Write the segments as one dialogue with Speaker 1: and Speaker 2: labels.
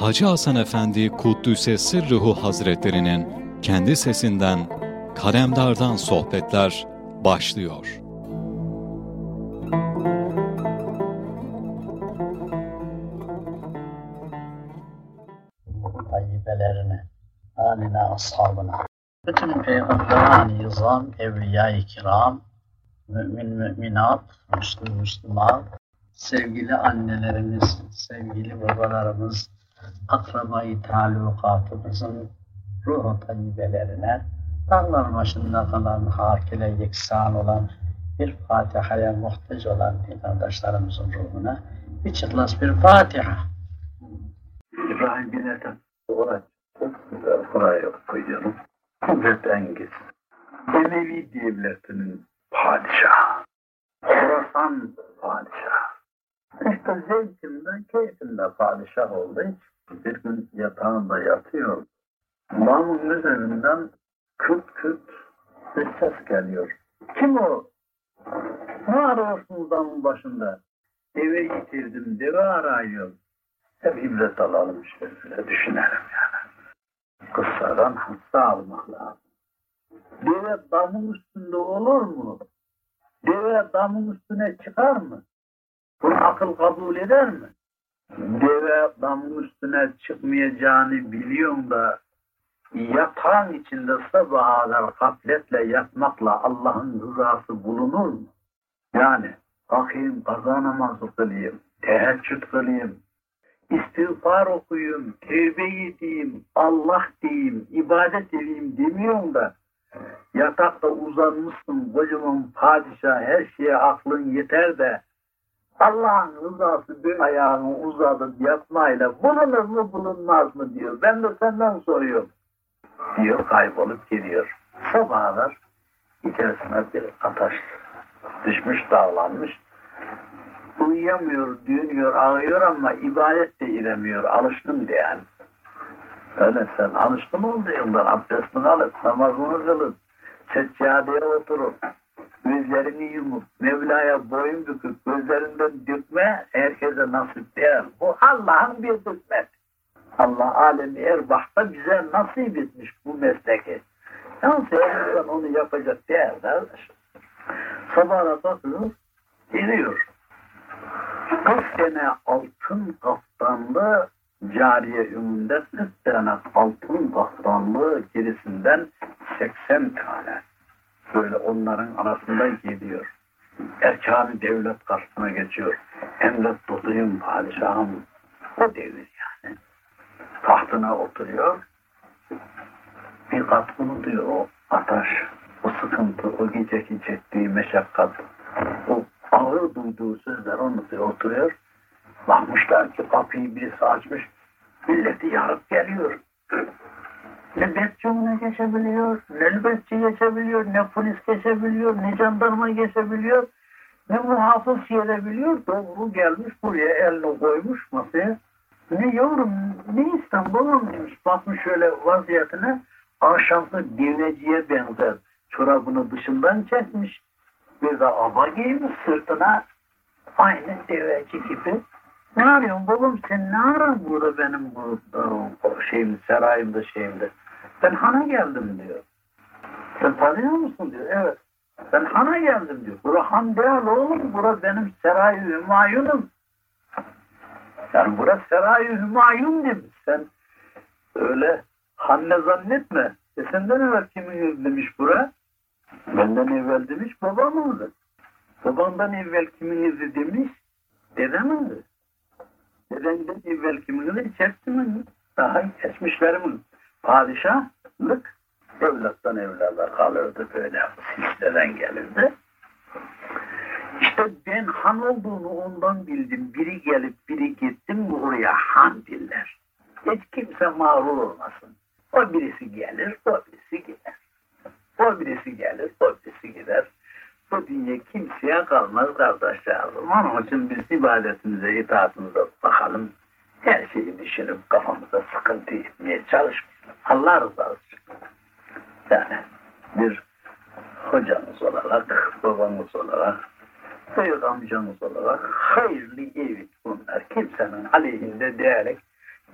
Speaker 1: Hacı Hasan Efendi Kuddüs'e Sırrıhu Hazretlerinin kendi sesinden Kalemdar'dan sohbetler başlıyor.
Speaker 2: Tayyibelerine, aline, ashabına, bütün peygamber nizam, evliya-i kiram, mümin müminat, müslüm müslüman, sevgili annelerimiz, sevgili babalarımız, akrabayı talukatımızın ruhu tayyibelerine, dağlar başında kalan, hakile yeksan olan, bir Fatiha'ya muhtaç olan kardeşlerimizin ruhuna bir çıtlas bir Fatiha.
Speaker 3: İbrahim bin Ethem oraya çok güzel buraya koyuyorum. Kudret Engiz. Emevi devletinin padişahı. Horasan padişahı. İşte zevkinde, keyfinde padişah oldu. Hiç bir gün yatağında yatıyor. Damın üzerinden küt küt bir ses geliyor. Kim o? Ne arıyorsunuz damın başında? Eve getirdim, deve arıyorum. Hep ibret alalım işte, size düşünelim yani. Kıssadan hassa almak lazım. Deve damın üstünde olur mu? Deve damın üstüne çıkar mı? Bunu akıl kabul eder mi? Deve damın üstüne çıkmayacağını biliyorum da yatağın içinde sabah kadar gafletle yatmakla Allah'ın rızası bulunur mu? Yani bakayım kaza namazı kılayım, teheccüd kılayım, istiğfar okuyayım, tevbe edeyim, Allah diyeyim, ibadet edeyim demiyorum da yatakta uzanmışsın kocaman padişah her şeye aklın yeter de Allah'ın rızası bir ayağını uzatıp yatmayla bulunur mu bulunmaz mı diyor. Ben de senden soruyorum. Diyor kaybolup gidiyor. Sabahlar içerisine bir ataş düşmüş dağlanmış. Uyuyamıyor, dönüyor, ağlıyor ama ibadet de edemiyor. Alıştım diyen. Öyle sen alıştın oldu yıldan abdestini alıp namazını kılıp seccadeye oturup gözlerini yumup Mevla'ya boyun büküp gözlerinden dökme herkese nasip değil. Bu Allah'ın bir hikmet. Allah alemi erbahta bize nasip etmiş bu mesleki. Yalnız her insan onu yapacak değil kardeşim. Sabahına bakıyor, geliyor. 40 sene altın kaftanlı cariye ümünde 40 tane altın kaftanlı gerisinden 80 tane böyle onların arasında gidiyor. Erkanı devlet karşısına geçiyor. Emret tutuyum padişahım. O devir yani. Tahtına oturuyor. Bir kat unutuyor o ataş, o sıkıntı, o geceki çektiği meşakkat, o ağır duyduğu sözler unutuyor, oturuyor. Bakmışlar ki kapıyı birisi açmış, milleti yarıp geliyor. Ne bekçi ona geçebiliyor, ne nöbetçi geçebiliyor, ne polis geçebiliyor, ne jandarma geçebiliyor, ne muhafız gelebiliyor. Doğru gelmiş buraya elini koymuş masaya. Ne yavrum, ne İstanbul'um demiş. Bakmış şöyle vaziyetine, akşamlı deveciye benzer. Çorabını dışından çekmiş. Bir de aba giymiş sırtına. Aynı deveci gibi. Ne arıyorsun babam sen ne aran burada benim bu, bu şeyim, sarayımda şeyimde. Ben hana geldim diyor. Sen tanıyor musun diyor. Evet. Ben hana geldim diyor. Bura han değil oğlum. Bura benim serayı hümayunum. Yani burası serayı hümayun demiş. Sen öyle hanne zannetme. E senden evvel kimin demiş bura? Benden evvel demiş babamındı. Babandan evvel kimin evi demiş? Dedemindi. Dedenden evvel kimin evi? Çeptimin. Daha geçmişlerimin. Padişahlık evlattan evlada kalırdı böyle silsileden gelirdi. İşte ben han olduğunu ondan bildim. Biri gelip biri gitti mi oraya han diller. Hiç kimse mağrur olmasın. O birisi gelir, o birisi gider. O birisi gelir, o birisi gider. Bu dünya kimseye kalmaz kardeşlerim. Onun için biz ibadetimize, itaatimize bakalım. Her şeyi düşünüp kafamıza sıkıntı etmeye çalışmayalım. Allah rızası için. Yani bir hocamız olarak, babamız olarak, büyük amcamız olarak hayırlı evit bunlar. Kimsenin aleyhinde diyerek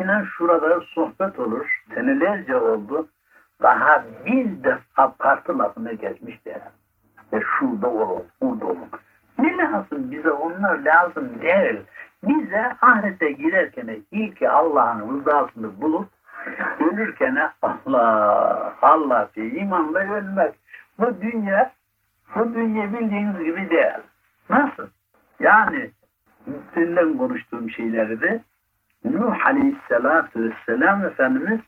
Speaker 3: İnan şurada sohbet olur. Senelerce oldu. Daha bir defa parti lafına geçmiş derim. Ve şurada olur, burada olur. Ne lazım bize onlar lazım değil. Bize ahirete girerken ilk Allah'ın rızasını bulup ölürken Allah, Allah diye imanla ölmek. Bu dünya, bu dünya bildiğiniz gibi değil. Nasıl? Yani seninle konuştuğum şeyleri de Nuh Aleyhisselatü Vesselam Efendimiz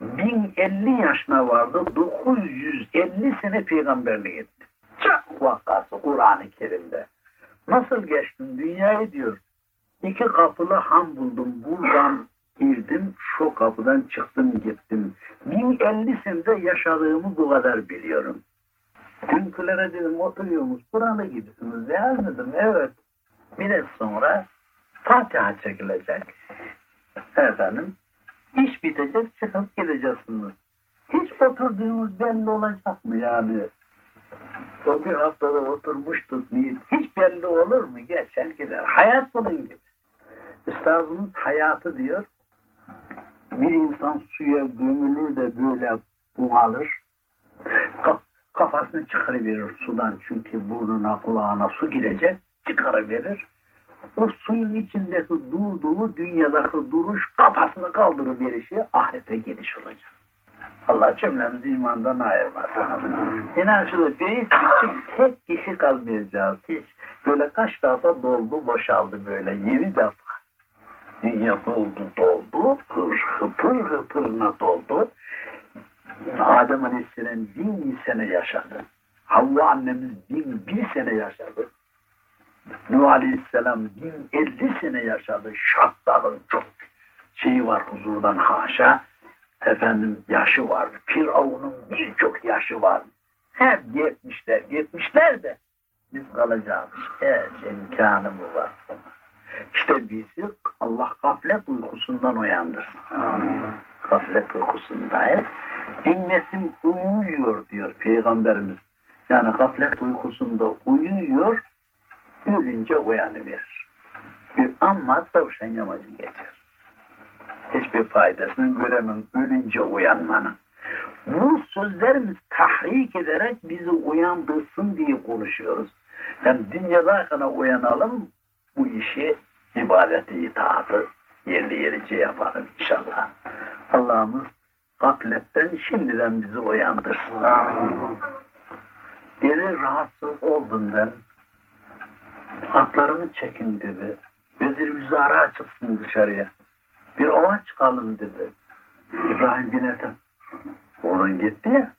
Speaker 3: 1050 yaşına vardı. 950 sene peygamberlik etti. Çok vakası Kur'an-ı Kerim'de. Nasıl geçtin dünyayı diyor. İki kapılı ham buldum. Buradan girdim, şu kapıdan çıktım gittim. 1050 senede yaşadığımı bu kadar biliyorum. Dünkülere dedim oturuyormuş, buralı gibisiniz. Ya dedim, evet. Bir sonra Fatiha çekilecek. Efendim, iş bitecek, çıkıp gideceksiniz. Hiç oturduğumuz belli olacak mı yani? O bir haftada oturmuştuk, hiç belli olur mu? Geçer gider. Hayat bunun gibi. Üstadımız hayatı diyor, bir insan suya gömülür de böyle bunalır. Kafasını çıkarıverir sudan çünkü burnuna kulağına su girecek. Çıkarıverir. O suyun içindeki durduğu dünyadaki duruş kafasını kaldırıverişi ahirete geliş olacak. Allah cümlemizi imandan ayırmasın. İnan şurada bir küçük tek kişi kalmayacağız. Hiç böyle kaç defa doldu boşaldı böyle yedi defa dünya doldu doldu, hır hıpır hıpırına doldu. Adem Aleyhisselam bin sene yaşadı. Havva annemiz bin bir sene yaşadı. Nuh Aleyhisselam bin elli sene yaşadı. Şartların çok şeyi var huzurdan haşa. Efendim yaşı var. Firavun'un birçok yaşı var. Hep yetmişler. Yetmişler de biz kalacağız. Her imkanımız var. İşte bizi Allah gaflet uykusundan uyandırsın. Gaflet uykusundayız. Ümmetim uyuyor diyor Peygamberimiz. Yani gaflet uykusunda uyuyor, ölünce uyanıverir. Bir amma tavşan yamacı geçer. Hiçbir faydasını göremem ölünce uyanmanın. Bu sözlerimiz tahrik ederek bizi uyandırsın diye konuşuyoruz. Yani dünyadayken uyanalım, bu işi ibadeti itaatı yerli yerice yapalım inşallah. Allah'ımız gafletten şimdiden bizi uyandırsın. Biri rahatsız oldum ben. Atlarımı çekin dedi. Vezir Müzara çıksın dışarıya. Bir ova çıkalım dedi. İbrahim bin Ethem. Onun gitti ya.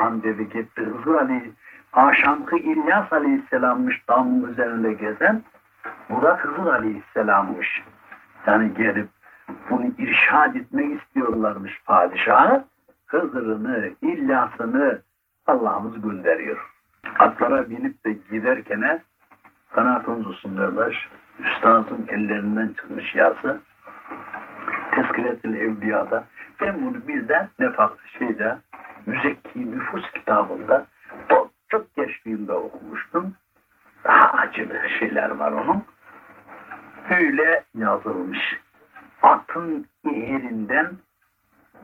Speaker 3: Han dedi gitti. Hızır Ali Aşankı İlyas Aleyhisselam'mış damın üzerinde gezen. Bu da Hızır Aleyhisselam'mış. Yani gelip bunu irşad etmek istiyorlarmış padişahı. Hızır'ını, İlyas'ını Allah'ımız gönderiyor. Atlara binip de giderken kanaatınız olsun kardeş. Üstadın ellerinden çıkmış yazı. Tezkiret-i Evliya'da. Ben bunu birden ne farklı şeyde Müzekki Nüfus kitabında çok, çok gençliğimde okumuştum. Daha acılı şeyler var onun. Böyle yazılmış. Atın yerinden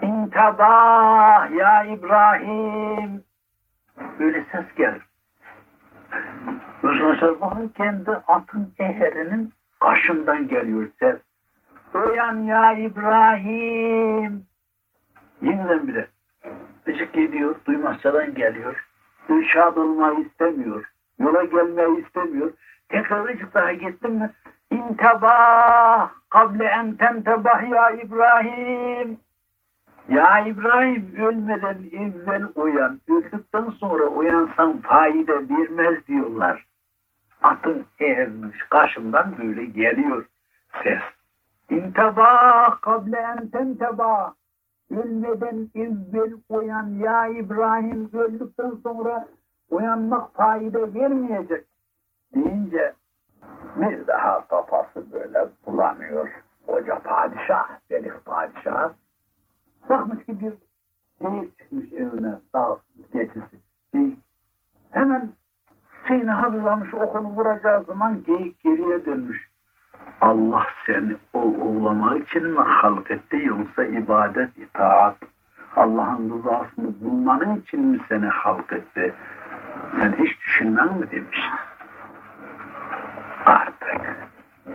Speaker 3: İntabah ya İbrahim böyle ses gelir. Uzun Sarfah'ın kendi atın eherinin kaşından geliyor ses. Uyan ya İbrahim. Yeniden bile. Işık gidiyor, duymazsadan geliyor. İrşad olmayı istemiyor. Yola gelmeyi istemiyor. Tekrar ışık daha gittim mi? İntebah kable en tentebah ya İbrahim. Ya İbrahim ölmeden evvel uyan. Öldükten sonra uyansan fayda vermez diyorlar. Atın eğilmiş karşımdan böyle geliyor ses. İntebah kable en tentebah. Ölmeden evvel uyan ya İbrahim öldükten sonra uyanmak fayda vermeyecek deyince bir daha kafası böyle bulamıyor. Koca padişah, delik padişah. Bakmış ki bir geyik çıkmış evine, sağ geçisi. Geyik. Hemen şeyini hazırlamış, okunu vuracağı zaman geyik geriye dönmüş. Allah seni uğlamak için mi halk etti yoksa ibadet, itaat, Allah'ın rızasını bulmanın için mi seni halk etti? Sen hiç düşünmen mi demiş. Artık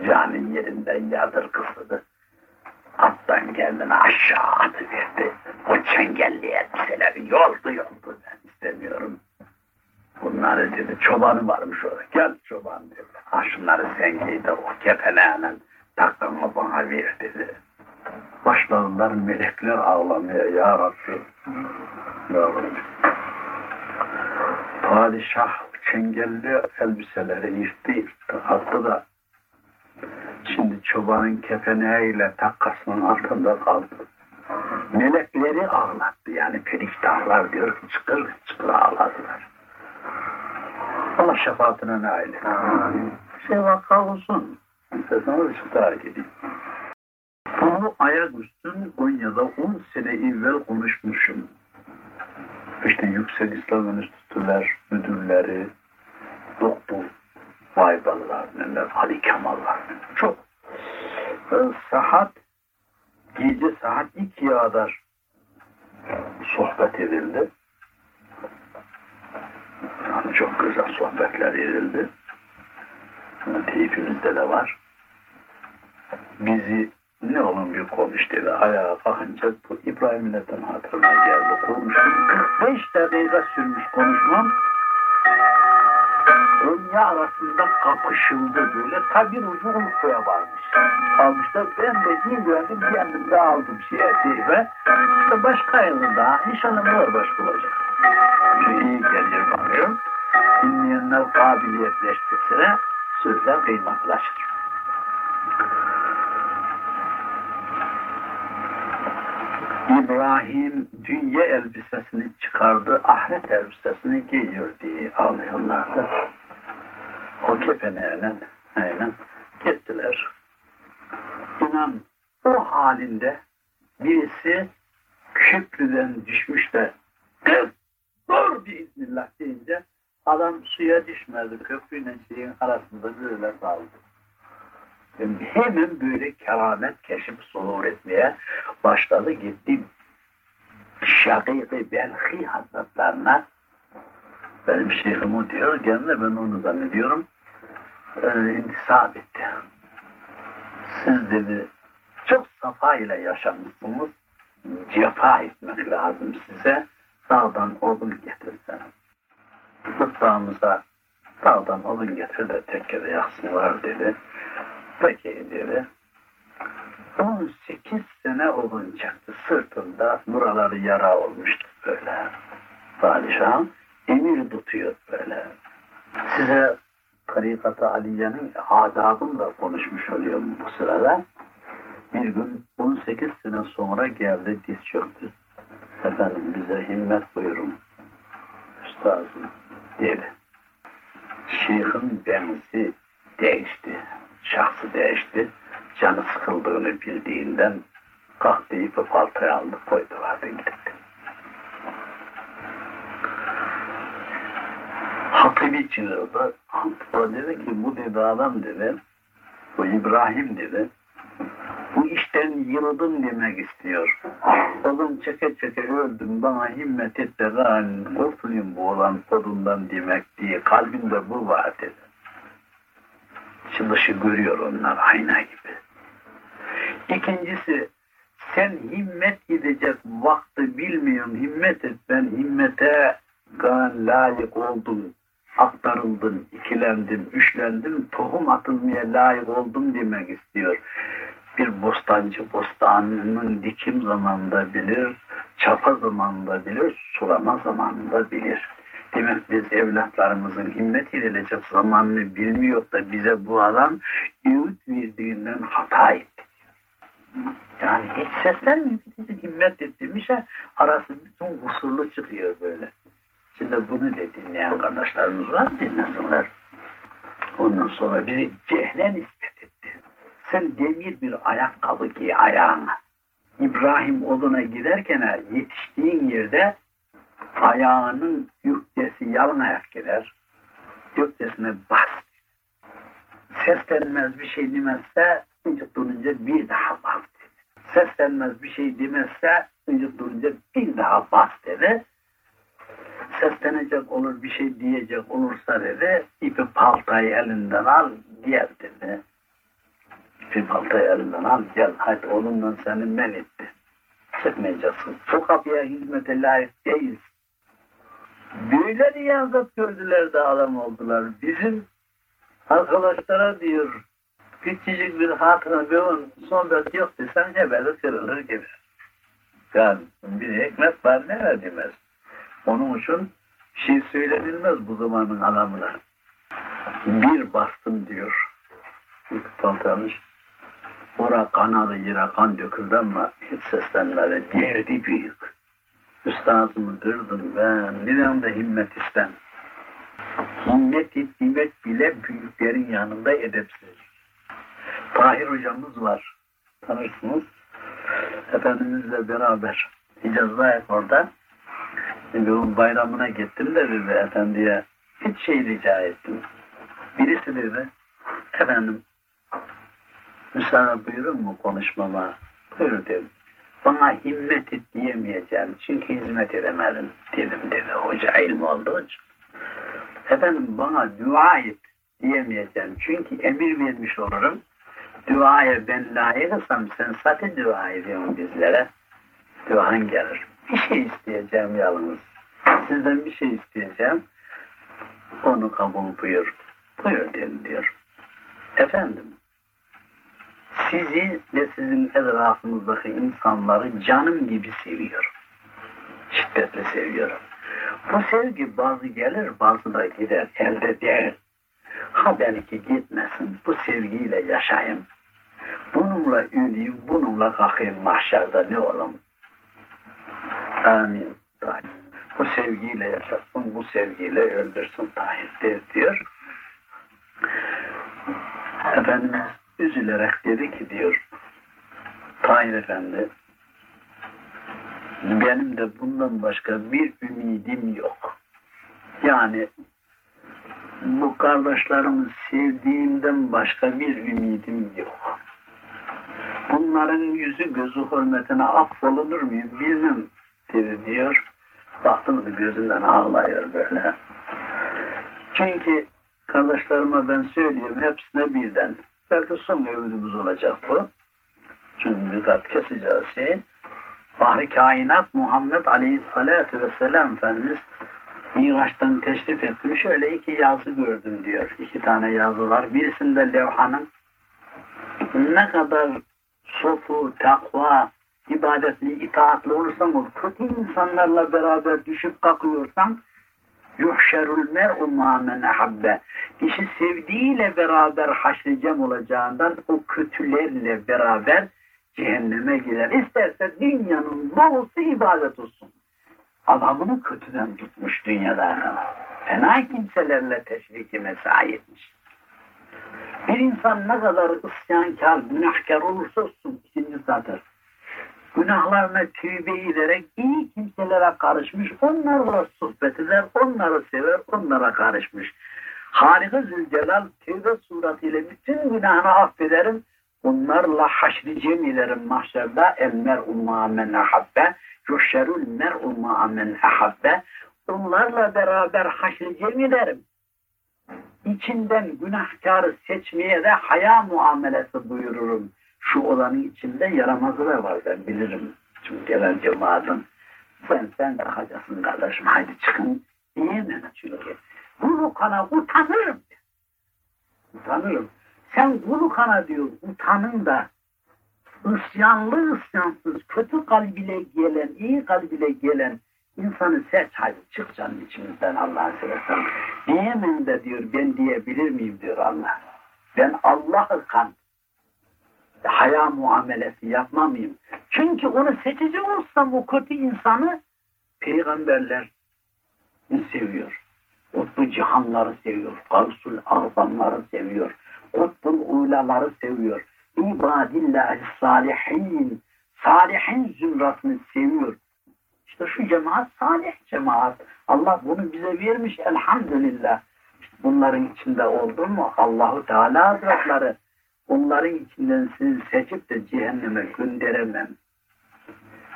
Speaker 3: canın yerinden yadırgısıdır. Attan kendini aşağı atıverdi. O çengelli elbiseleri yoldu yoldu ben istemiyorum. Bunları dedi çobanı varmış orada. Gel çoban dedi. Ha şunları sen giy de o kepeneğine takkama bana ver dedi. Başladılar melekler ağlamaya ya Rabbi. Ya Rabbi. Padişah çengelli elbiseleri yırttı yırttı. Attı da şimdi çobanın kepeneğiyle takkasının altında kaldı. Melekleri ağlattı yani periştahlar diyor çıkır çıkır ağladılar. Allah şefaatine nail etsin. Şey vaka olsun. Sesine ışıkta gideyim. Bunu ayaküstü Konya'da 10 sene evvel konuşmuşum. İşte Yüksek İslam Enstitüler müdürleri, doktor Faydalılar, neler, Ali Kemallar. Çok. Saat, gece saat 2'ye kadar sohbet edildi. Yani çok güzel sohbetler edildi. Teyfimizde de var. Bizi ne olun bir konuş dedi. Ayağa kalkınca bu İbrahim Millet'in hatırına geldi. Konuştum. 45 dakika sürmüş konuşmam. Dünya arasında kapışıldı böyle. Ta bir ucu Urfa'ya varmış. Almışlar. Ben de iyi güvendim. Kendim de aldım şeye teyfe. İşte başka yılda. İnşallah var başka olacak. Şu iyi geliyor bakıyorum. Dinleyenler kabiliyetleştirse sözler kıymetlaşır. İbrahim dünya elbisesini çıkardı, ahiret elbisesini giyiyor diye ağlıyorlardı. O kefeneyle aynen gittiler. İnan o halinde birisi köprüden düşmüş de dur biiznillah deyince adam suya düşmedi. Köprüyle şeyin arasında böyle kaldı. Hemen böyle keramet keşif zuhur etmeye başladı. Gitti Şakîk-i Belhi Hazretlerine benim şeyhim o diyor. Kendine ben onu zannediyorum. E, intisap etti. Siz dedi çok safa ile yaşamışsınız. Cefa etmek lazım size. Dağdan odun getirsene. Mutfağımıza dağdan odun getir de tekkede yaksınlar dedi. Peki dedi. 18 sene odun çaktı. Sırtında buraları yara olmuştu böyle. Padişahım emir tutuyor böyle. Size Tarikat-ı Aliye'nin adabını konuşmuş oluyorum bu sırada. Bir gün 18 sene sonra geldi diz çöktü. Efendim bize himmet buyurun. Üstazım dedi. Şeyh'in benzi değişti. Şahsı değişti. Canı sıkıldığını bildiğinden kalktı ipi paltaya aldı koydu vardı gitti. Hatibi çığırdı. O dedi ki bu dedi adam dedi. Bu İbrahim dedi. İşten yıldım demek istiyor. Oğlum çeke çeke öldüm bana himmet et de ben kurtulayım bu olan kodundan demek diye kalbinde bu var dedi. Çılışı görüyor onlar ayna gibi. İkincisi sen himmet gidecek vakti bilmiyorsun himmet et ben himmete layık oldum aktarıldım, ikilendim, üçlendim, tohum atılmaya layık oldum demek istiyor. Bir bostancı bostanının dikim zamanında bilir, çapa zamanında bilir, sulama zamanında bilir. Demek biz evlatlarımızın himmet edilecek zamanını bilmiyor da bize bu adam öğüt verdiğinden hata etti. Yani hiç seslenmiyor. Bizim himmet ettiğimiz şey arası bütün kusurlu çıkıyor böyle. Şimdi bunu da dinleyen kardeşlerimiz var dinlesinler. Ondan sonra biri cehle nispet. Sen demir bir ayakkabı giy ayağına. İbrahim oduna giderken yetiştiğin yerde ayağının yüktesi yalın ayak gider. Yüktesine bas. Seslenmez bir şey demezse ıncık durunca bir daha bas dedi. Seslenmez bir şey demezse ıncık durunca bir daha bas dedi. Seslenecek olur bir şey diyecek olursa dedi ipi paltayı elinden al gel dedi. İpi paltayı elinden al gel hadi oğlumla seni men etti. Çıkmayacaksın. Bu kapıya hizmete layık değilsin. Böyle riyazat gördüler de adam oldular. Bizim arkadaşlara diyor küçücük bir hatıra bir on sohbet yok desen hebeli kırılır gibi. Yani bir ekmek var ne demez. Onun için şey söylenilmez bu zamanın adamına. Bir bastım diyor. İlk tanımış. Ora kanalı yere kan döküldü ama hiç seslenmedi. Derdi büyük. Üstazımı kırdım ben. Bir de himmet istem. Himmet etmek bile büyüklerin yanında edepsiz. Tahir hocamız var. Tanırsınız. Efendimizle beraber Hicaz'da orada onun bayramına gittim de dedi efendiye hiç şey rica ettim. Birisi dedi efendim müsaade buyurun mu konuşmama? Buyur dedim. Bana himmet et diyemeyeceğim. Çünkü hizmet edemedim dedim dedi. Hoca ilmi olduğu. Efendim bana dua et diyemeyeceğim. Çünkü emir vermiş olurum. Duaya ben layıksam sen zaten dua ediyorsun bizlere. Duan gelir. Bir şey isteyeceğim yalnız. Sizden bir şey isteyeceğim. Onu kabul buyur. Buyur dedim diyor. Efendim sizi ve sizin etrafınızdaki insanları canım gibi seviyorum. Şiddetle seviyorum. Bu sevgi bazı gelir bazı da gider. Elde değil. Ha belki gitmesin. Bu sevgiyle yaşayayım. Bununla ünlüyüm, bununla kalkayım mahşerde ne olalım. Amin. Bu sevgiyle yaşasın, bu sevgiyle öldürsün Tahir diyor. Efendimiz üzülerek dedi ki diyor Tahir Efendi benim de bundan başka bir ümidim yok. Yani bu kardeşlerimi sevdiğimden başka bir ümidim yok. Bunların yüzü gözü hürmetine affolunur muyum bilmem dedi diyor. Baktım gözünden ağlıyor böyle. Çünkü kardeşlerime ben söylüyorum hepsine birden. Belki son övdümüz olacak bu. Çünkü dikkat keseceğiz şey. Bahri kainat Muhammed Aleyhisselatü Vesselam Efendimiz Miraç'tan teşrif ettim. Şöyle iki yazı gördüm diyor. İki tane yazı var. Birisinde levhanın ne kadar sofu, takva, ibadetli, itaatli olursan ol, kötü insanlarla beraber düşüp kalkıyorsan yuhşerul mer'u mâmen ahabbe. Kişi sevdiğiyle beraber haşricem olacağından o kötülerle beraber cehenneme gider. İsterse dünyanın dolusu ibadet olsun. Adamını kötüden tutmuş dünyada. Fena kimselerle teşviki mesai etmiş. Bir insan ne kadar isyankar, günahkar olursa olsun ikinci satır. Günahlarına tövbe ederek iyi kimselere karışmış, onlarla sohbet eder, onları sever, onlara karışmış. Harika Zülcelal tövbe suratıyla bütün günahını affederim, onlarla haşri cem ederim mahşerde emmer umma men ahabbe yuhşerul mer'u ma'a men ahabbe onlarla beraber haşri cem içinden günahkarı seçmeye de haya muamelesi buyururum. Şu olanın içinde yaramazı da var ben bilirim. Çünkü gelen cemaatin sen sen kalkacaksın kardeşim haydi çıkın diyemem çünkü. Bunu kana utanırım. Utanırım. Sen kulu kana diyor utanın da ısyanlı ısyansız kötü kalbiyle gelen, iyi kalbiyle gelen insanı seç hadi çık canım içimizden Allah'ın seversen. Diyemem de diyor ben diyebilir miyim diyor Allah. Ben Allah'ı kan haya muamelesi yapmamayayım. Çünkü onu seçici olsam o kötü insanı peygamberler seviyor. Kutbu cihanları seviyor. Gavsul azamları seviyor. Kutbul ulaları seviyor. İbadillahi salihin. Salihin zümratını seviyor. İşte şu cemaat salih cemaat. Allah bunu bize vermiş elhamdülillah. bunların içinde oldun mu Allahu Teala Hazretleri onların içinden sizi seçip de cehenneme gönderemem.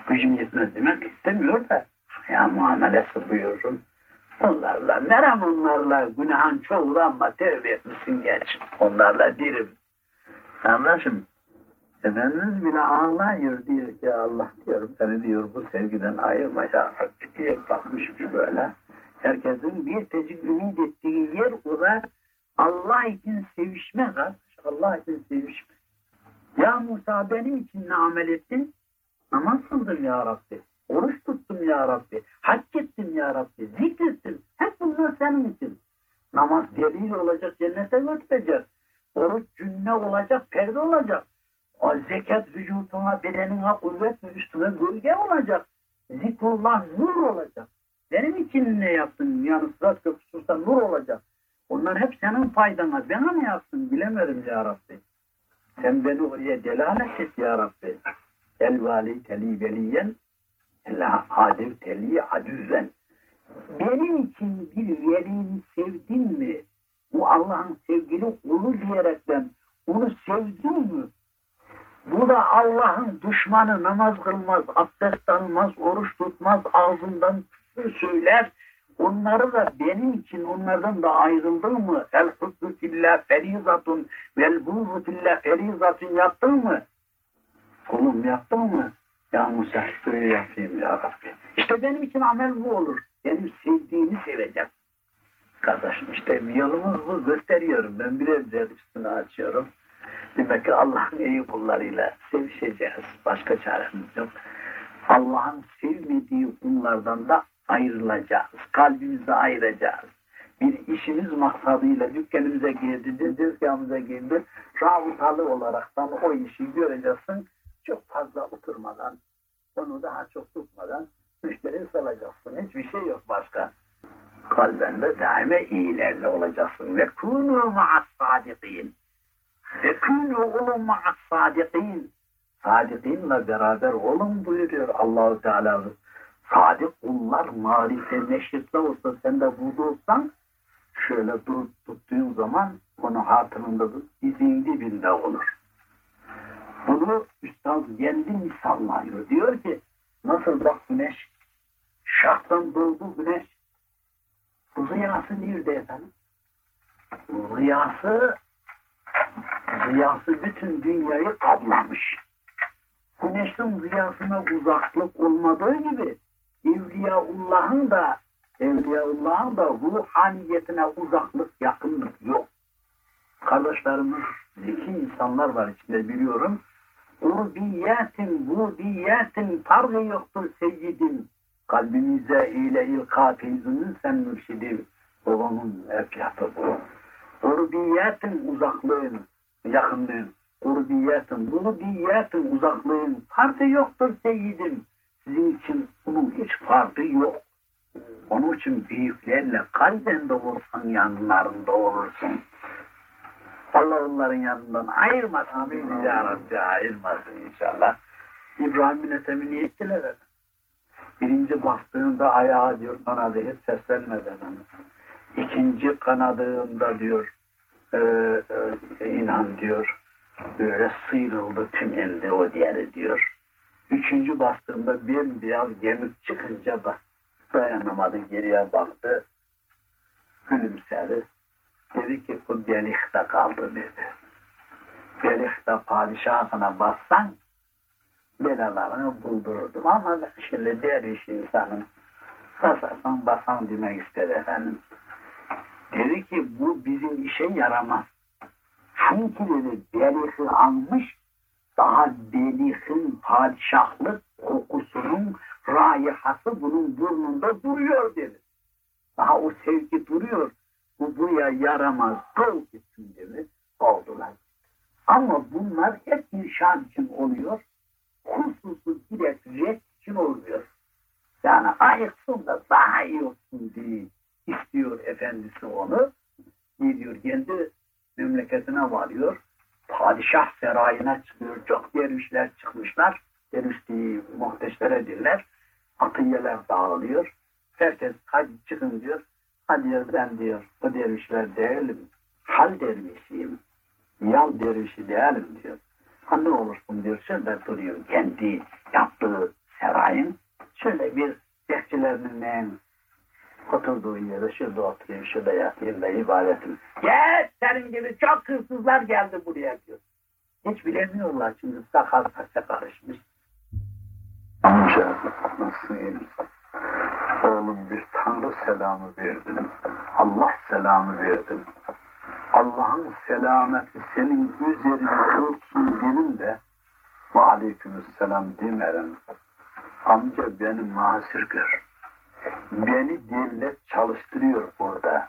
Speaker 3: Gücüm yetmez demek istemiyor da ya muamelesi buyurun. Onlarla, merham onlarla, günahın çoğu ama tevbe etmişsin geç. Onlarla dirim. Kardeşim, Efendimiz bile ağlıyor diyor ki Allah diyor seni diyor bu sevgiden ayırmayacak diye bakmış böyle. Herkesin bir tecik ümit ettiği yer orada Allah için sevişme kardeş. Allah için sevişme. Ya Musa benim için ne amel ettin? Namaz kıldım ya Rabbi. Oruç tuttum ya Rabbi. Hac ettim ya Rabbi. Zikrettim. Hep bunlar senin için. Namaz delil olacak, cennete götürecek. Oruç cünne olacak, perde olacak. O zekat vücuduna, bedenine kuvvet ve üstüne gölge olacak. Zikrullah nur olacak. Benim için ne yaptın? Yani sırat köprüsüzde nur olacak. Onlar hep senin faydana. Bana ne yaptın bilemedim ya Rabbi. Sen beni oraya delalet et ya Rabbi. El vali teli veliyen la adev teli adüven. Benim için bir velini sevdin mi? Bu Allah'ın sevgili kulu diyerekten onu sevdin mi? Bu da Allah'ın düşmanı namaz kılmaz, abdest almaz, oruç tutmaz, ağzından söyler. Onları da benim için onlardan da ayrıldın mı? El hubbu fillah ferizatun vel buğzu fillah ferizatun yaptın mı? Kulum yaptın mı? Ya Musa böyle yapayım ya Rabbi. İşte benim için amel bu olur. Benim sevdiğini seveceğim. Kardeşim işte yolumuz bu gösteriyorum. Ben biraz üstünü açıyorum. Demek ki Allah'ın iyi kullarıyla sevişeceğiz. Başka çaremiz yok. Allah'ın sevmediği kullardan da ayrılacağız. Kalbimizi ayıracağız. Bir işimiz maksadıyla dükkanımıza girdi, dükkanımıza girdi. Rabıtalı olaraktan o işi göreceksin. Çok fazla oturmadan, onu daha çok tutmadan müşteri salacaksın. Hiçbir şey yok başka. Kalbende daima iyilerle olacaksın. Ve kunu ma'as sadikin. Ve kunu olun ma'as sadikin. Sadikinle beraber olun buyuruyor Allahu Teala. Sadık kullar marife neşirde olsa sen de burada olsan şöyle durup tuttuğun zaman onu hatırında tut, izin dibinde olur. Bunu Üstad kendi misallıyor. Diyor ki nasıl bak güneş şahtan doğdu güneş bu ziyası nerede efendim? Ziyası ziyası bütün dünyayı kaplamış. Güneşin ziyasına uzaklık olmadığı gibi Evliyaullah'ın da Evliyaullah'ın da ruhaniyetine uzaklık, yakınlık yok. Kardeşlerimiz, zeki insanlar var içinde biliyorum. Urbiyetin, budiyetin farkı yoktur seyyidim. Kalbimize ile ilka feyzünün sen mürşidi. Babamın efyatı bu. Urbiyetin uzaklığın, yakınlığın. Urbiyetin, budiyetin uzaklığın farkı yoktur seyyidim. Sizin için bunun hiç farkı yok. Onun için büyüklerle kalben doğursan yanlarında olursun. Allah onların yanından ayırmasın. Amin. Ya Rabbi ayırmasın inşallah. İbrahim'in etemini ettiler efendim. Birinci bastığında ayağı diyor kanadı hiç seslenmeden. İkinci kanadığında diyor e, e, inan diyor böyle sıyrıldı tüm elde o diğeri diyor. Üçüncü bastığında bir beyaz gemik çıkınca da dayanamadı geriye baktı. Gülümsedi. Dedi ki bu delikte kaldı dedi. Delikte padişahına bassan belalarını buldururdum. Ama şimdi derviş insanın basarsan basan demek istedi efendim. Dedi ki bu bizim işe yaramaz. Çünkü dedi delihi almış daha delihin padişahlık kokusunun raihası bunun burnunda duruyor dedi. Daha o sevgi duruyor. Bu buraya yaramaz. Kov gitsin dedi. Oldular. Ama bunlar hep inşaat için oluyor. Hususu direkt red için olmuyor. Yani ayıksın da daha iyi olsun diye istiyor efendisi onu. Ne diyor? Kendi memleketine varıyor padişah serayına çıkıyor. Çok dervişler çıkmışlar. Derviş diye muhteşler edirler. Atiyeler dağılıyor. Herkes hadi çıkın diyor. Ha diyor ben diyor o dervişler değilim. Hal dervişiyim. Yal dervişi değilim diyor. Ha ne olursun diyor. Şöyle duruyor kendi yaptığı serayın. Şöyle bir bekçilerinin oturduğu yere şurada oturayım, şurada yatayım da ibadetim. Gel senin gibi çok hırsızlar geldi buraya diyor. Hiç bilemiyorlar şimdi sakal saça karışmış. Amca misin? Oğlum bir Tanrı selamı verdin. Allah selamı verdin. Allah'ın selameti senin üzerine olsun benim de ve aleykümselam demerim. Amca beni mazur gör. Beni devlet çalıştırıyor burada.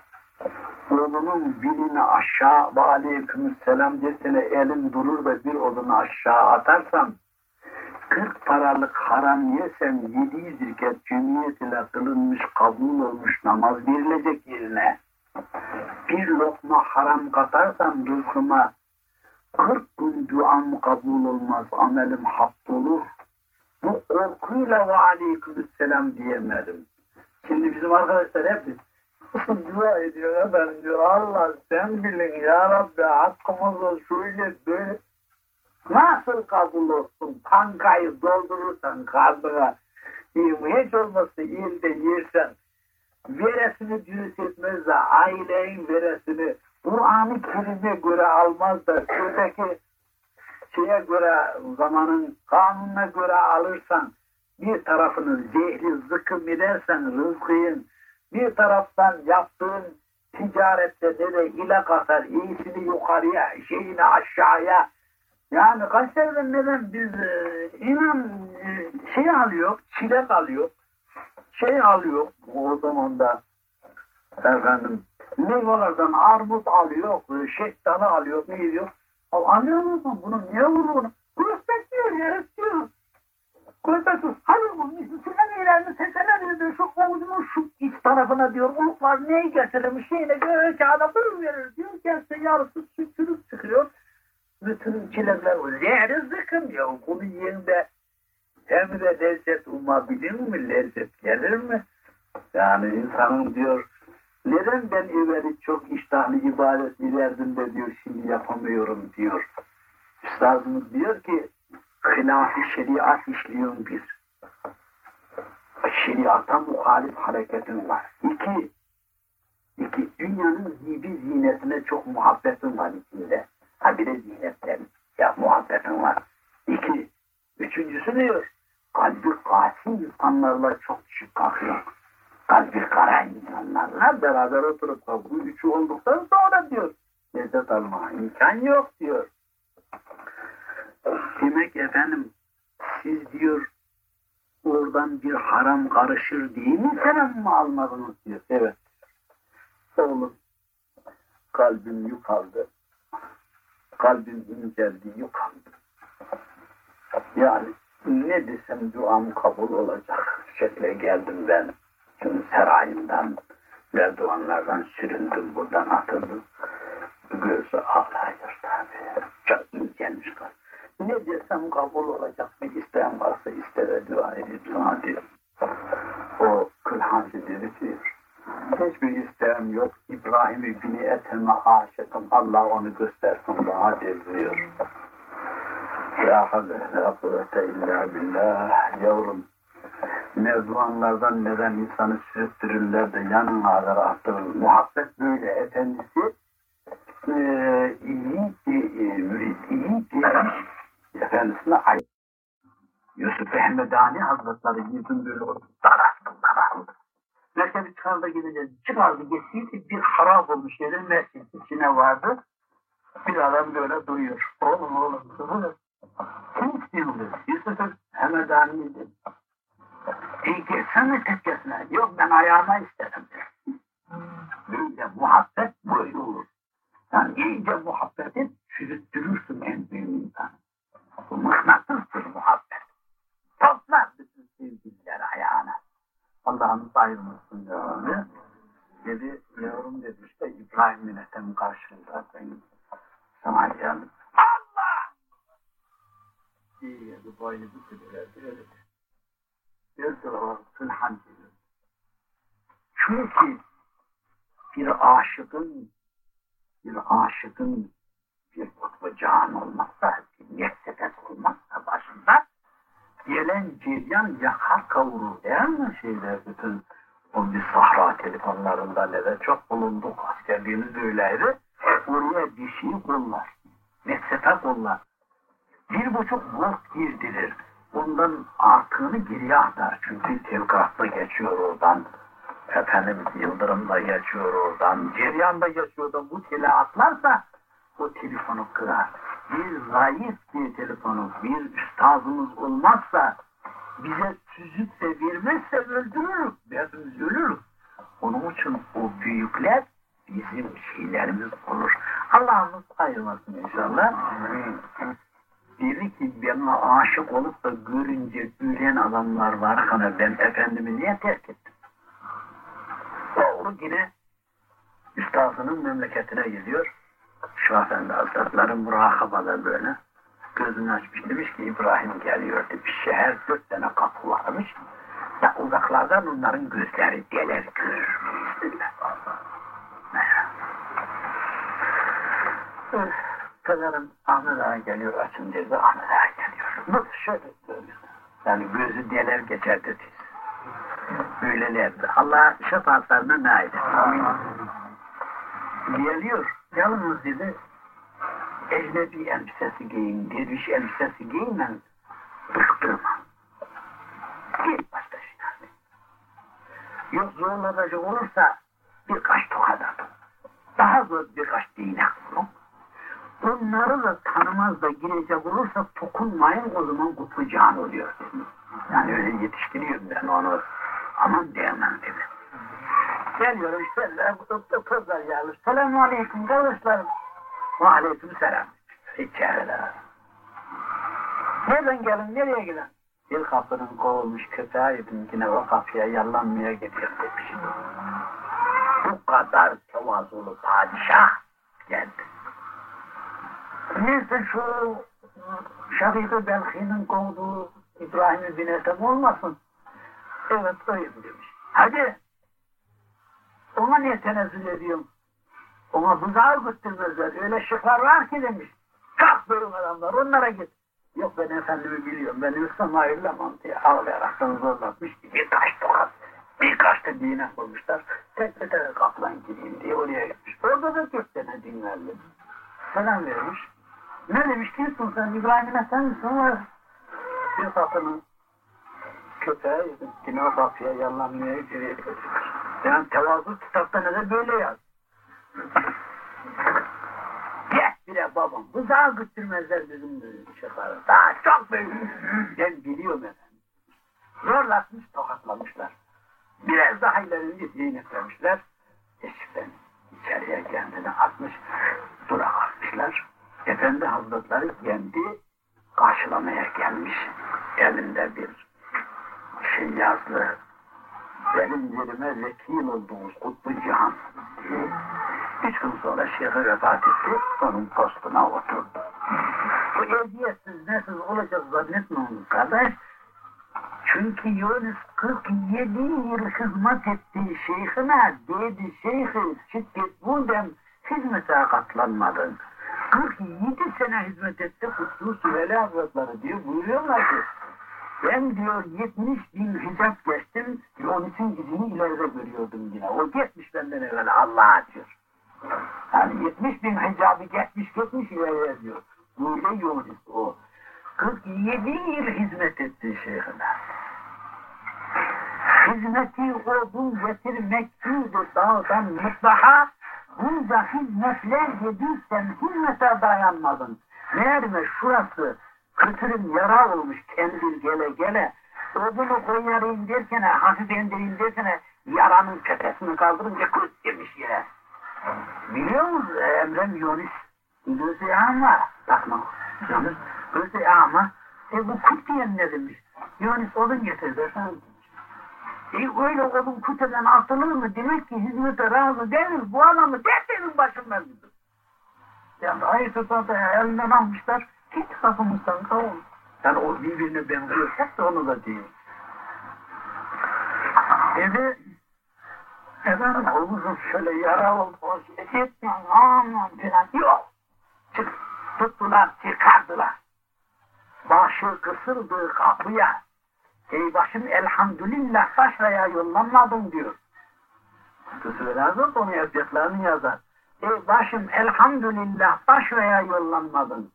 Speaker 3: Oğlunun birini aşağı ve aleykümselam desene elin durur da bir odunu aşağı atarsam 40 paralık haram yesem 700 riket cümiyet ile kılınmış kabul olmuş namaz verilecek yerine bir lokma haram katarsam rızkıma 40 gün duam kabul olmaz amelim hak olur. Bu korkuyla ve aleykümselam diyemedim. Şimdi bizim arkadaşlar hep dua ediyor efendim diyor Allah sen bilin ya Rabbi hakkımızı şöyle böyle. Nasıl kabul olsun? Tankayı doldurursan karnına hiç olmazsa ilde yersen veresini dürüst etmez de ailenin veresini Kur'an-ı Kerim'e göre almaz da şuradaki şeye göre zamanın kanununa göre alırsan bir tarafını zehri zıkkım edersen rızkıyın bir taraftan yaptığın ticarette de de ile katar iyisini yukarıya şeyini aşağıya. Yani kaç sefer neden biz e, inan e, şey alıyor çilek alıyor şey alıyor. O zaman da efendim meyvelerden armut alıyor şeftali alıyor ne diyor? Alıyor musun? Bunu niye vurur Prospekt diyor yarıs diyor Koytasız. Hayır bu Müslüman ilerini sesene diyor. Şu omuzunun şu iç tarafına diyor. Uluklar neyi getirirmiş şeyine göre kağıda bölüm verir diyor. Gelse yarısı sürüp çıkıyor. Bütün çilekler o zehri zıkım diyor. Bunu yiyin de hem de lezzet umabilir mi? Lezzet gelir mi? Yani insanın diyor neden ben evveli çok iştahlı ibadet ilerdim de diyor şimdi yapamıyorum diyor. Üstadımız diyor ki hilaf-ı şeriat işliyorsun bir. Şeriata muhalif hareketin var. İki, iki dünyanın zibi zinetine çok muhabbetin var içinde. Ha bir de zinetten ya muhabbetin var. İki, üçüncüsü diyor, kalbi kasi insanlarla çok kalkıyor. Kalbi kara insanlarla beraber oturup bu üçü olduktan sonra diyor, lezzet alma imkan yok diyor. Demek efendim siz diyor oradan bir haram karışır değil mi selam mı almadınız diyor. Evet. Oğlum kalbim yukaldı. Kalbim inceldi yukaldı. Yani ne desem duam kabul olacak şekle geldim ben. Çünkü serayımdan ve duanlardan süründüm buradan atıldım. Gözü ağlayır tabi. Çok incelmiş kalp ne desem kabul olacak bir isteyen varsa istere dua edip dua diyor. O Külhansi dedi ki hiçbir isteğim yok. İbrahim'i bini eteme aşıkım. Allah onu göstersin bana diyor. Ya havle la kuvvete illa billah. Yavrum mevzuanlardan neden insanı sürüttürürler de yanına kadar attırır. Muhabbet böyle efendisi e, iyi, iyi, mürit, iyi, iyi efendisine ait. Yusuf Ehmedani Hazretleri yüzün böyle. Daraldı, daraldı. Mektebi çıkardı gidince çıkardı geçtiydi bir harap olmuş yerin mescid içine vardı. Bir adam böyle duyuyor. Oğlum oğlum kızım. Kim istiyorsun? Yusuf Ehmedani dedi. İyi geçsene tekkesine. Yok ben ayağıma isterim. Böyle muhabbet böyle olur. Yani iyice muhabbet et, çürüttürürsün en büyük insanı. Bu mıknatıstır muhabbet. Toplar bütün sevgililer ayağına. Allah'ımız ayırmasın yani. Dedi, yavrum dedi işte İbrahim Minet'in karşında ben sana geldim. Allah! İyi geldi, boynu bükülüyor, böyle. Bir sıra var, sülhan diyor. Çünkü bir aşıkın bir aşıkın bir kutbu can olmazsa, başında gelen ceryan yakar kavurur değil mi şeyler bütün o bir sahra telefonlarında ne de çok bulunduk askerliğimiz öyleydi. Oraya bir şey kollar. Nefsete kollar. Bir buçuk volt girdirir. Ondan artığını geriye atar. Çünkü tevkatla geçiyor oradan. Efendim yıldırımda geçiyor oradan. Ceryanda geçiyor da bu tele atlarsa o telefonu kırar. Bir zayıf bir telefonu, bir üstazımız olmazsa bize süzüp de vermezse öldürürüz. Biz ölürüz. Onun için o büyükler bizim şeylerimiz olur. Allah'ımız ayırmasın inşallah. Dedi ki bana aşık olup da görünce gülen adamlar var. Hani ben efendimi niye terk ettim? Doğru yine üstazının memleketine gidiyor. Şu Efendi Hazretleri murakabada böyle gözünü açmış demiş ki İbrahim geliyor demiş. Şehir dört tane kapı varmış. Ya uzaklardan onların gözleri deler görür. Pazarın Ahmet Ağa geliyor açın dedi Ahmet geliyor. Nasıl şöyle söylüyor. Yani gözü deler geçer dedi. Böylelerdi. Allah şefaatlerine nail etsin. Geliyor. Yalnız dedi ecnebi elbisesi giyin, derviş elbisesi giyinmen bıktırma. Git başka şey. Yok zorlanacak olursa birkaç tokat atın. Daha zor birkaç değnek bulun. Onları da tanımaz da girecek olursa dokunmayın o zaman kutlu can oluyor. Yani öyle yetiştiriyorum ben onu. Aman diyemem dedi. Geliyor işte bu pazar gelmiş. Selamun aleyküm kardeşlerim. Ve aleyküm selam. İçeriler. Nereden gelin, nereye giden? Bir kapının kovulmuş köpeğiydim yine o kapıya yallanmaya gidiyor demiş. Bu kadar tevazulu padişah geldi. Neyse şu Şafik-i Belki'nin kovduğu İbrahim bin Ethem olmasın? Evet oyum demiş. Hadi ona niye tenezzül ediyorum? Ona buzağı götürmezler. Öyle şıklar var ki demiş. Kalk bölüm adamlar onlara git. Yok ben efendimi biliyorum. Ben ölsem ayrılamam diye ağlayaraktan zorlatmış. Birkaç tokat. Birkaç da dine koymuşlar. Tek bir tane kaplan gireyim diye oraya gitmiş. Orada da dört tane dinlerdi. Selam vermiş. Ne demiş? Kimsin sen? İbrahim'e sen misin? Var. Bir kapının köpeği yine kapıya yanlanmaya giriyor. Yani tevazu kitapta ne de böyle yaz. Gel bile babam. Bu daha götürmezler bizim şakaları. Daha çok büyük. Ben biliyorum efendim. Zorlatmış, tokatlamışlar. Biraz daha ileri gitmeyi etmemişler. Eşikten içeriye kendini atmış. Durak atmışlar. Efendi Hazretleri kendi karşılamaya gelmiş. Elinde bir şey yazdı. Benim yerime vekil olduğunuz Kutbu Cihan. Üç gün sonra şeyhe vefat etti. Onun postuna oturdu. Bu eziyetsiz nesiz olacak zannetmiyorsunuz kardeş. Çünkü Yunus 47 yıl hizmet ettiği şeyhine dedi şeyhi şiddet budem hizmete katlanmadın. 47 sene hizmet etti Kutlu Süreli Hazretleri diyor. Buyuruyorlar ki ben diyor 70 bin hicap geçtim. Onun için izini ileride görüyordum yine. O geçmiş benden evvel Allah'a diyor. Yani 70 bin hicabı geçmiş geçmiş ileriye diyor. Böyle Yunus o. 47 yıl hizmet etti şeyhine. Hizmeti odun getirmektedir dağdan mutlaha. Bunca hizmetler yediysen hizmete dayanmadın. Meğerme şurası kötürüm yara olmuş kendil gele gele. Odunu koyarayım derken, hafif indireyim derken yaranın tepesini kaldırınca kurt demiş yere. Biliyor musun Emrem Yunus? Gözü ama bakma. Yunus gözü ama e bu kurt diyen ne demiş? Yunus odun getir dersen. E öyle odun kuteden atılır mı? Demek ki hizmete razı değil. Bu adamı dertlerin başından. Yani ayet-i elinden almışlar. Hiç kafamızdan kavun. Yani o birbirine benziyor. Hep de onu da değil. Dedi Efendim omuzum şöyle yara oldu. Etme aman falan. Yok. Çık, tuttular çıkardılar. Başı kısıldı kapıya. Ey başım elhamdülillah taşraya yollanmadın diyor. Kısırlazım onu yapacaklarını yazar. Ey başım elhamdülillah taşraya yollanmadın.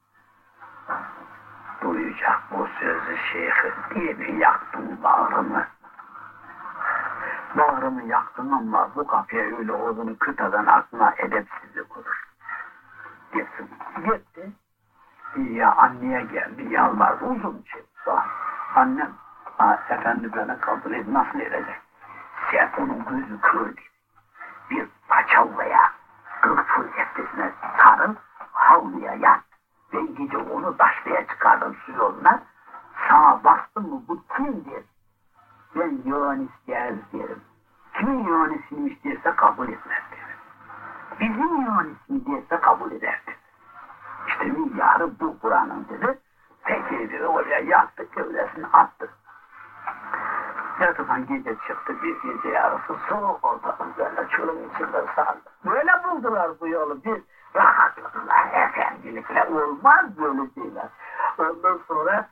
Speaker 3: Duyacak bu sözü şeyhi diye bir yaktım bağrımı. Bağrımı yaktım ama bu kapıya öyle odunu kıtadan atma edepsizlik olur. Gitsin. Gitti. Ya anneye geldi yalvardı uzun çıktı. Annem ha, efendi kabul et nasıl edecek? Sen onun gözü kör Bir paçavlaya kılıfın etkisine sarıl havluya yat. Ve gece onu taşlaya çıkardım su yoluna. Sağa bastım mı bu kimdir? Ben Yohanis Gers derim. Kimin Yohanis'iymiş derse kabul etmez derim. Bizim Yohanis mi derse kabul ederdi. İşte milyarı bu Kur'an'ın dedi. Peki dedi oraya yattık gövdesini attık. Yatıdan gece çıktı bir gece yarısı soğuk ortadan böyle çölün içinde sardı. Böyle buldular bu yolu bir efendilikle olmaz böyle şeyler. Ondan sonra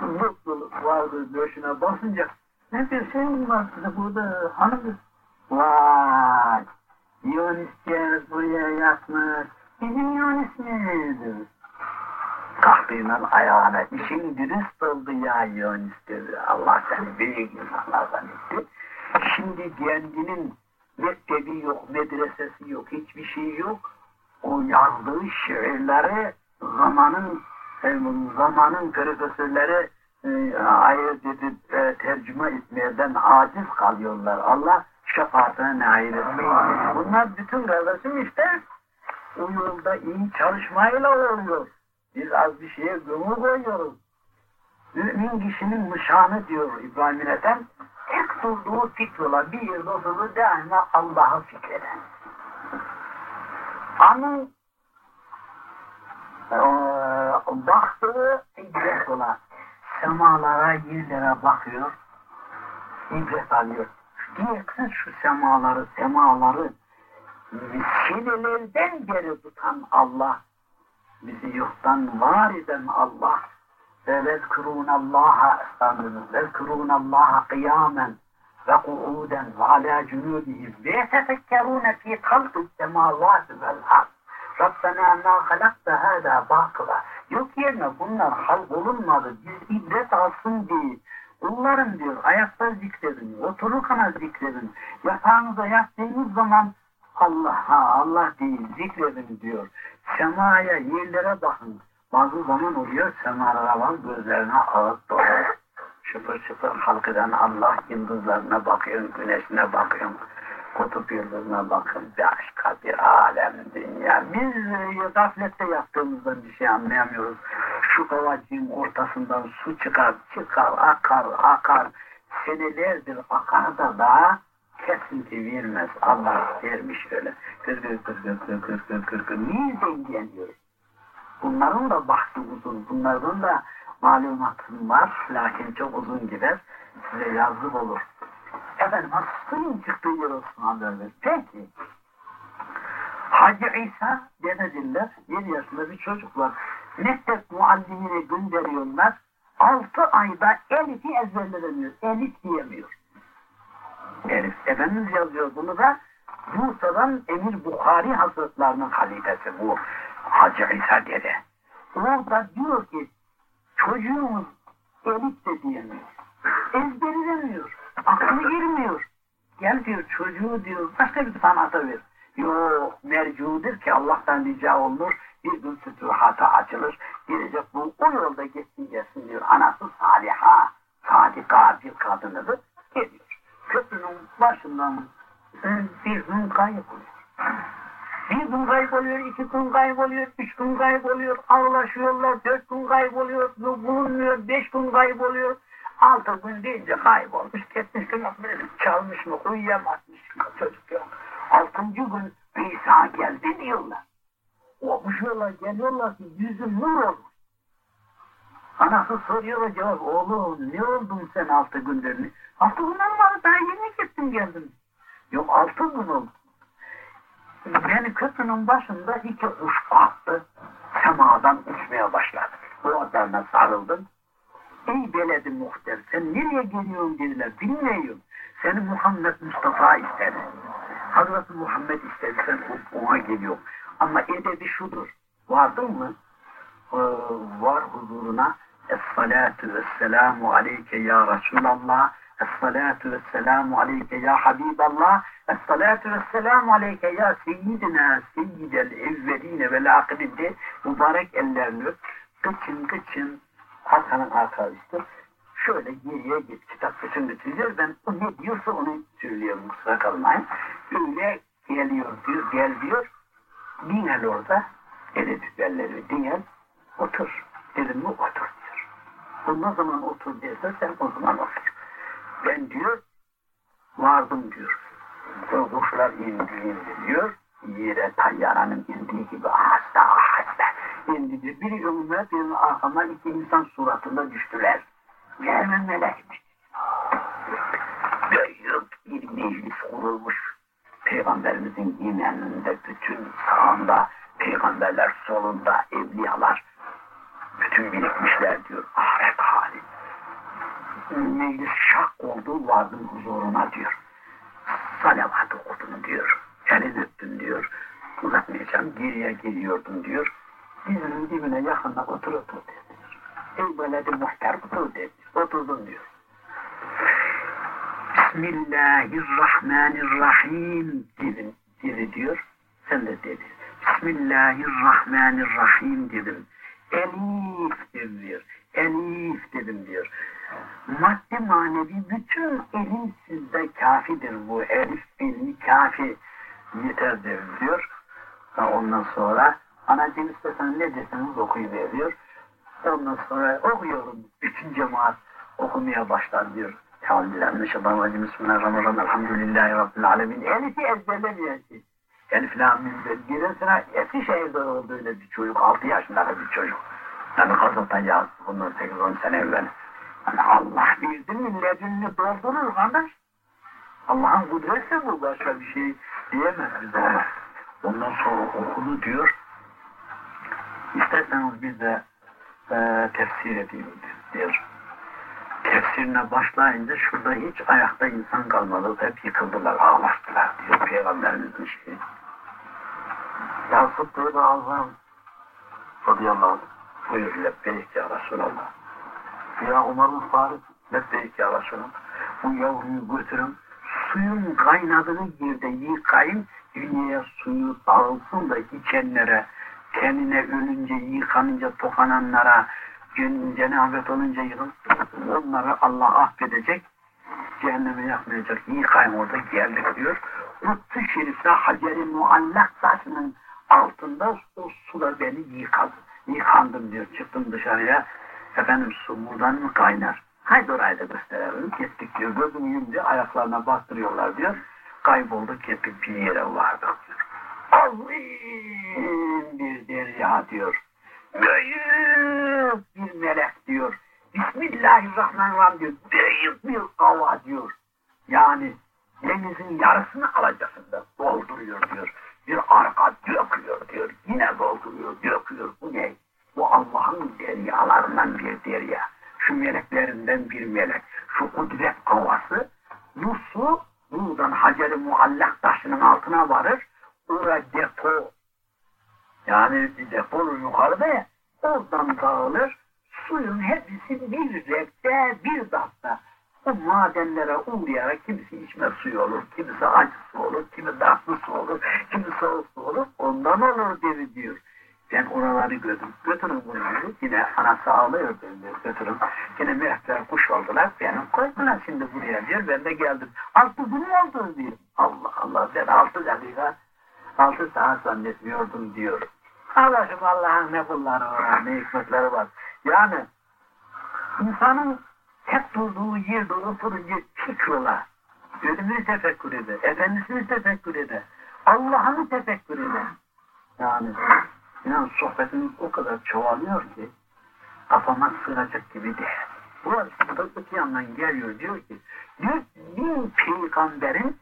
Speaker 3: mutluluk vardı döşüne basınca ne bir şey var burada hanım vay Yunis gel buraya yatmış bizim Yunis midir? Kalktığından ayağına işin dürüst oldu ya Yunis dedi. Allah seni büyük insanlardan etti. Şimdi kendinin mektebi yok, medresesi yok, hiçbir şey yok. O yazdığı şiirleri zamanın zamanın profesörleri e, ayırt edip e, tercüme etmeden aciz kalıyorlar. Allah şefaatine nail etmeyin. Bunlar bütün kardeşim işte o yolda iyi çalışmayla oluyor. Biz az bir şeye gönül koyuyoruz. Mümin kişinin nişanı diyor İbrahim Ethem. Tek durduğu fikrola bir yerde oturur daima Allah'ı fikreden. Anın e, baktığı ibret olan semalara, yerlere bakıyor, ibret alıyor. Diyeksin şu semaları, semaları senelerden beri tutan Allah, bizi yoktan var eden Allah, ve vezkurunallaha estağfirullah, vezkurunallaha kıyamen ve ku'uden ve ala cunubihim ve yetefekkerune fi halkı semavati vel ard. Rabbena ma halakta hâdâ bâkıla. Yok yerine bunlar halk olunmadı. Biz ibret alsın diye. Kullarım diyor ayakta zikredin, otururken zikredin. Yatağınıza yattığınız zaman Allah'a Allah değil zikredin diyor. Semaya, yerlere bakın. Bazı zaman oluyor semalara gözlerine ağıt doluyor. Şıfır şıfır halkıdan Allah yıldızlarına bakıyorsun, güneşine bakıyorsun kutup yıldızına bakın başka bir alem dünya. Biz e, gaflette yaptığımızda bir şey anlayamıyoruz. Şu ovacığın ortasından su çıkar, çıkar, akar, akar. Senelerdir akar da daha kesinti vermez. Allah vermiş öyle. Kır kır kır kır kır kır kır kır kır. Niye dengeliyoruz? Bunların da bahsi uzun. Bunların da malumatım var. Lakin çok uzun gider. Size yazık olur. Efendim çıktığı yer olsun haberler. Peki. Hacı İsa denediler. 7 yaşında bir çocuk var. Mektep muallimine gönderiyorlar. 6 ayda Elif'i ezberlemiyor. Elif diyemiyor. Elif. Efendimiz yazıyor bunu da Bursa'dan Emir Bukhari Hazretlerinin halifesi bu Hacı İsa dede. Orada diyor ki çocuğumuz Elif de diyemiyor. Ezberlemiyor. Aklı girmiyor. Gel diyor çocuğu diyor başka bir sanata ver. Yok mercudur ki Allah'tan rica olunur. Bir gün fütuhata açılır. Gelecek bu o yolda gitsin diyor. Anası Saliha, Sadika bir kadınıdır. Geliyor. Köprünün başından bir gün kayboluyor. Bir gün kayboluyor, iki gün kayboluyor, üç gün kayboluyor, ağlaşıyorlar, dört gün kayboluyor, bulunmuyor, beş gün kayboluyor. Altı gün deyince kaybolmuş, gitmiş gün çalmış mı, uyuyamazmış çocuk yok. Altıncı gün İsa geldi diyorlar. Okuşuyorlar, geliyorlar ki yüzü nur olmuş. Anası soruyor cevap, oğlum ne oldun sen altı gündür? Altı günden var daha yeni gittim geldim. Yok altı gün oldu. Beni köprünün başında iki kuş kalktı. Semadan uçmaya başladı. Boğazlarına sarıldım. Ey beledi muhter sen nereye geliyorsun dediler. Bilmiyorum. Seni Muhammed Mustafa istedi. Hazreti Muhammed istedi sen ona geliyor. Ama edebi şudur. Vardın mı? Ee, var huzuruna Es-salatu vesselamu aleyke ya Resulallah Es-salatu vesselamu aleyke ya Habiballah Es-salatu vesselamu aleyke ya Seyyidina Seyyidel evveline vel akibinde mübarek ellerini öp. Kıçın kıçın Hasan'ın arkadaştır. Şöyle geriye git. Kitap bütün bitireceğiz. Ben o ne diyorsa onu söylüyorum. Kusura kalmayın. Öyle geliyor diyor. Gel diyor. Dinel orada. Eli tüberleri dinel. Otur. Dedim mi otur diyor. O ne zaman otur derse sen o zaman otur. Ben diyor vardım diyor. O kuşlar indi indi diyor. Yere tayyaranın indiği gibi ahasta ahasta indi diyor. Biri önüme birinin arkama iki insan suratında düştüler. Hemen melekmiş. Büyük bir meclis kurulmuş. Peygamberimizin imeninde bütün sağında, peygamberler solunda, evliyalar bütün birikmişler diyor. Hali. Meclis şak oldu, vardım huzuruna diyor. Salavat okudum diyor. Elini öptüm diyor. Uzatmayacağım, geriye geliyordum diyor. Dizinin dibine yakında otur otur dedi. Ey beledi muhtar otur dedi. Oturdum diyor. Bismillahirrahmanirrahim dedim. Dedi diyor. Sen de dedi. Bismillahirrahmanirrahim dedim. Elif dedim diyor. Elif dedim diyor. Maddi manevi bütün elim sizde kafidir bu. Elif ilmi kafi yeter dedim diyor. Ondan sonra anacığım istesen ne deseniz okuyuveriyor. Ondan sonra okuyorum. Bütün cemaat okumaya başlar diyor. Euzubillahimineşşeytanirracim. Bismillahirrahmanirrahim. Elhamdülillahi Rabbil alemin. Elif'i ezberlemeyecek. Elif lamim Geçen sene Eskişehir'de oldu öyle bir çocuk. 6 yaşında bir çocuk. Yani Kazıl'dan yazdı bundan 8-10 sene evvel. Allah bildi mi ledününü doldurur kardeş. Allah'ın kudreti bu başka bir şey diyemez bize. Ondan sonra okudu diyor. İsterseniz biz de e, tefsir edeyim diyor. Tefsirine başlayınca şurada hiç ayakta insan kalmadı. Hep yıkıldılar, ağlaştılar diyor Peygamberimizin şeyi. Ya Sıddık-ı Azam radıyallahu anh buyur lebbeyk ya Resulallah. Ya Umar'ın Faruk lebbeyk ya Resulallah. Bu yavruyu götürün suyun kaynadığı yerde yıkayın dünyaya suyu dağılsın da içenlere kendine ölünce yıkanınca tokananlara cenabet olunca yıkın onları Allah affedecek cehenneme yakmayacak. Yıkayın orada geldik diyor. Kutsu Şerif'te Hacer-i Muallak taşının altında o suda beni yıkadı yıkandım diyor. Çıktım dışarıya efendim su buradan mı kaynar? Haydi orayı da gösterelim. Gittik diyor. Gözümü yumdu ayaklarına bastırıyorlar diyor. Kaybolduk gittik bir yere diyor azim bir derya diyor. Büyük bir melek diyor. Bismillahirrahmanirrahim diyor. Büyük bir kava diyor. Yani denizin yarısını alacasında dolduruyor diyor. Bir arka döküyor diyor. Yine dolduruyor döküyor. Bu ne bu Allah'ın deryalarından bir derya şu meleklerinden bir melek şu kudret kovası bu su buradan Hacer-i Muallak taşının altına varır orada depo yani depo yukarıda ya oradan dağılır suyun hepsi bir repte bir dafta o madenlere uğrayarak kimisi içme suyu olur, kimisi acısı olur, kimi tatlı su olur, kimi soğuk olur, ondan olur dedi diyor. Ben oraları gördüm. Götürün dedi. Yine anası ağlıyor diyor. Götürün. Yine mehter kuş oldular. Benim koydular şimdi buraya diyor. Ben de geldim. Altı gün oldu diyor. Allah Allah ben altı dakika altı saat zannetmiyordum diyor. Allah'ım Allah'ın ne kulları var, ne hikmetleri var. Yani insanın tek durduğu yerde oturunca çıkıyorlar. Ölümünü tefekkür eder, efendisini tefekkür eder, Allah'ını tefekkür eder. Yani inan sohbetimiz o kadar çoğalıyor ki kafama sığacak gibi değil. Bu öte yandan geliyor diyor ki 100 bin peygamberin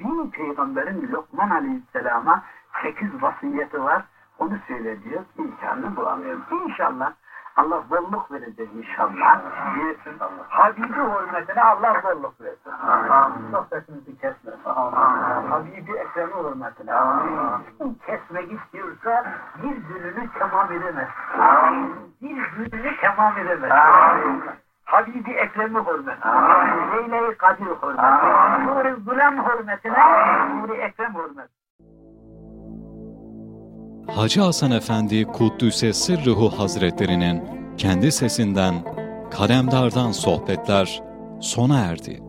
Speaker 3: bin peygamberin Lokman Aleyhisselam'a sekiz vasiyeti var. Onu söylediyor. İmkanını bulamıyoruz. İnşallah Allah bolluk verecek inşallah. Habibi hürmetine Allah bolluk versin. Sohbetimizi kesmesin. Habibi Ekrem'i hürmetine. Kim kesmek istiyorsa bir gününü tamam edemez. Bir gününü tamam edemez. Habibi Ekrem'i hürmetine. Leyle-i Kadir hürmetine. Nuri Gülen hürmetine. Nuri Ekrem hürmetine.
Speaker 1: Hacı Hasan Efendi Kuddüs'e Sırrıhu Hazretlerinin kendi sesinden Kalemdar'dan sohbetler sona erdi.